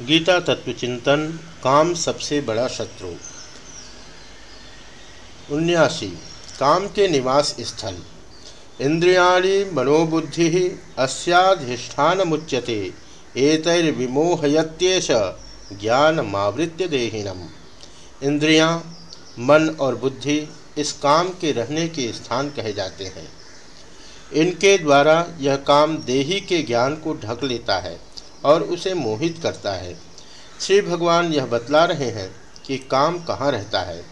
गीता तत्व चिंतन काम सबसे बड़ा शत्रु। उन्यासी काम के निवास स्थल। इंद्रियाणी मनोबुद्धि अस्याधिष्ठान मुच्यते एतैर्विमोहयत्येष ज्ञान मावृत्य देहिनम इंद्रियाँ, मन और बुद्धि इस काम के रहने के स्थान कहे जाते हैं। इनके द्वारा यह काम देही के ज्ञान को ढक लेता है। और उसे मोहित करता है। श्री भगवान यह बतला रहे हैं कि काम कहाँ रहता है।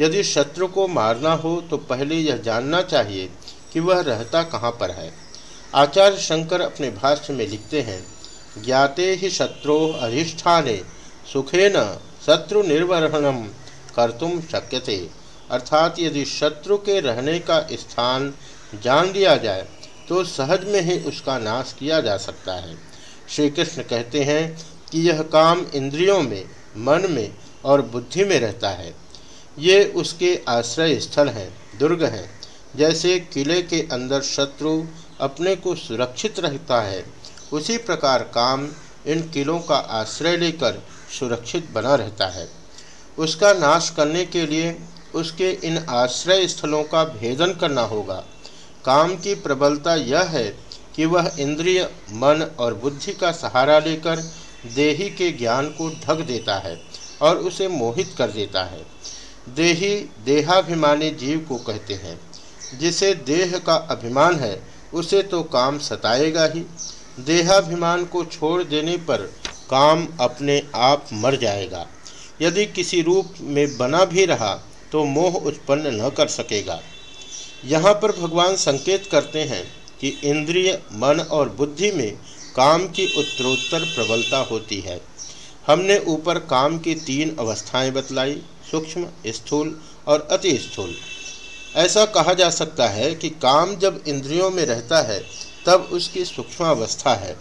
यदि शत्रु को मारना हो तो पहले यह जानना चाहिए कि वह रहता कहाँ पर है। आचार्य शंकर अपने भाष्य में लिखते हैं, ज्ञाते ही शत्रु अधिष्ठाने सुखे न शत्रु निर्वहणम कर्तुम शक्यते। अर्थात यदि शत्रु के रहने का स्थान जान लिया जाए तो सहज में ही उसका नाश किया जा सकता है। श्री कृष्ण कहते हैं कि यह काम इंद्रियों में, मन में और बुद्धि में रहता है। ये उसके आश्रय स्थल हैं, दुर्ग हैं। जैसे किले के अंदर शत्रु अपने को सुरक्षित रहता है, उसी प्रकार काम इन किलों का आश्रय लेकर सुरक्षित बना रहता है। उसका नाश करने के लिए उसके इन आश्रय स्थलों का भेदन करना होगा। काम की प्रबलता यह है कि वह इंद्रिय, मन और बुद्धि का सहारा लेकर देही के ज्ञान को ढक देता है और उसे मोहित कर देता है। देही देहाभिमानी जीव को कहते हैं। जिसे देह का अभिमान है, उसे तो काम सताएगा ही। देहाभिमान को छोड़ देने पर काम अपने आप मर जाएगा। यदि किसी रूप में बना भी रहा तो मोह उत्पन्न न कर सकेगा। यहाँ पर भगवान संकेत करते हैं कि इंद्रिय, मन और बुद्धि में काम की उत्तरोत्तर प्रबलता होती है। हमने ऊपर काम की तीन अवस्थाएँ बतलाई, सूक्ष्म, स्थूल और अति स्थूल। ऐसा कहा जा सकता है कि काम जब इंद्रियों में रहता है, तब उसकी सूक्ष्मावस्था है।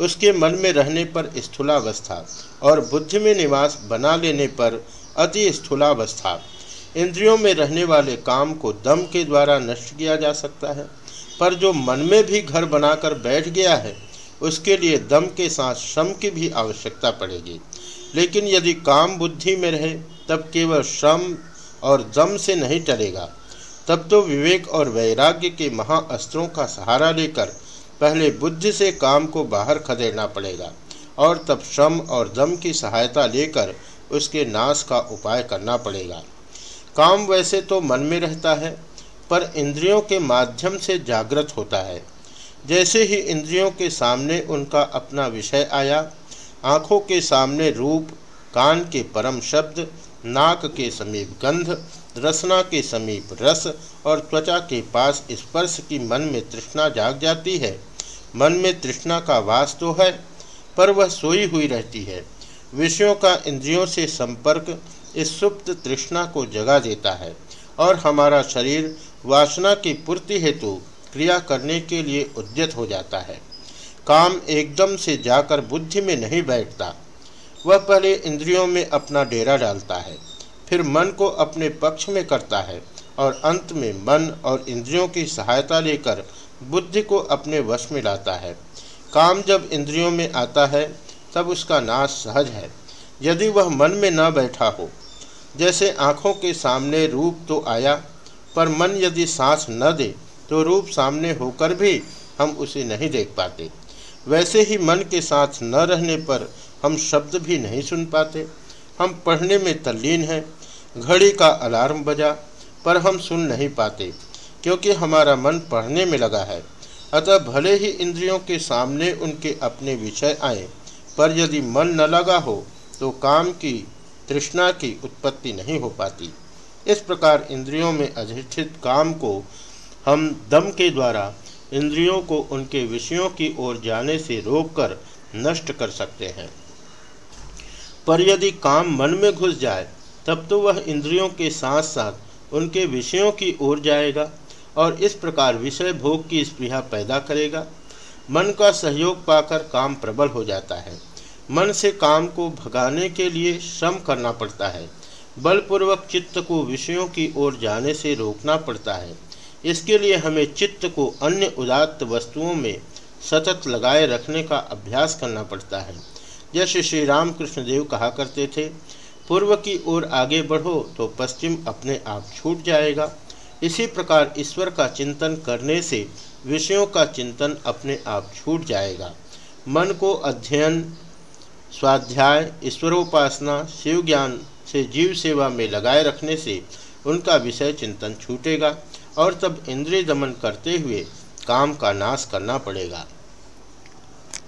उसके मन में रहने पर स्थूलावस्था और बुद्धि में निवास बना लेने पर अति स्थूलावस्था। इंद्रियों में रहने वाले काम को दम के द्वारा नष्ट किया जा सकता है। पर जो मन में भी घर बनाकर बैठ गया है, उसके लिए दम के साथ श्रम की भी आवश्यकता पड़ेगी। लेकिन यदि काम बुद्धि में रहे, तब केवल श्रम और दम से नहीं टलेगा। तब तो विवेक और वैराग्य के महाअस्त्रों का सहारा लेकर पहले बुद्धि से काम को बाहर खदेड़ना पड़ेगा, और तब श्रम और दम की सहायता लेकर उसके नाश का उपाय करना पड़ेगा। काम वैसे तो मन में रहता है पर इंद्रियों के माध्यम से जागृत होता है। जैसे ही इंद्रियों के सामने उनका अपना विषय आया, आँखों के सामने रूप, कान के परम शब्द, नाक के समीप गंध, रसना के समीप रस और त्वचा के पास स्पर्श की मन में तृष्णा जाग जाती है। मन में तृष्णा का वास तो है, पर वह सोई हुई रहती है। विषयों का इंद्रियों से संपर्क इस सुप्त तृष्णा को जगा देता है। और हमारा शरीर वासना की पूर्ति हेतु क्रिया करने के लिए उद्यत हो जाता है। काम एकदम से जाकर बुद्धि में नहीं बैठता। वह पहले इंद्रियों में अपना डेरा डालता है, फिर मन को अपने पक्ष में करता है और अंत में मन और इंद्रियों की सहायता लेकर बुद्धि को अपने वश में लाता है। काम जब इंद्रियों में आता है, तब उसका नाश सहज है। यदि वह मन में न बैठा हो जैसे आँखों के सामने रूप तो आया, पर मन यदि सांस न दे तो रूप सामने होकर भी हम उसे नहीं देख पाते। वैसे ही मन के साथ न रहने पर हम शब्द भी नहीं सुन पाते। हम पढ़ने में तल्लीन हैं, घड़ी का अलार्म बजा, पर हम सुन नहीं पाते, क्योंकि हमारा मन पढ़ने में लगा है। अतः भले ही इंद्रियों के सामने उनके अपने विषय आए, पर यदि मन न लगा हो तो काम की तृष्णा की उत्पत्ति नहीं हो पाती। इस प्रकार इंद्रियों में अधिष्ठित काम को हम दम के द्वारा इंद्रियों को उनके विषयों की ओर जाने से रोककर नष्ट कर सकते हैं। पर यदि काम मन में घुस जाए, तब तो वह इंद्रियों के साथ साथ उनके विषयों की ओर जाएगा और इस प्रकार विषय भोग की स्पृहा पैदा करेगा। मन का सहयोग पाकर काम प्रबल हो जाता है। मन से काम को भगाने के लिए श्रम करना पड़ता है। बलपूर्वक चित्त को विषयों की ओर जाने से रोकना पड़ता है। इसके लिए हमें चित्त को अन्य उदात्त वस्तुओं में सतत लगाए रखने का अभ्यास करना पड़ता है। जैसे श्री रामकृष्ण देव कहा करते थे, पूर्व की ओर आगे बढ़ो तो पश्चिम अपने आप छूट जाएगा। इसी प्रकार ईश्वर का चिंतन करने से विषयों का चिंतन अपने आप छूट जाएगा। मन को अध्ययन स्वाध्याय ईश्वरोपासना शिव ज्ञान से जीव सेवा में लगाए रखने से उनका विषय चिंतन छूटेगा और तब इंद्रिय दमन करते हुए काम का नाश करना पड़ेगा।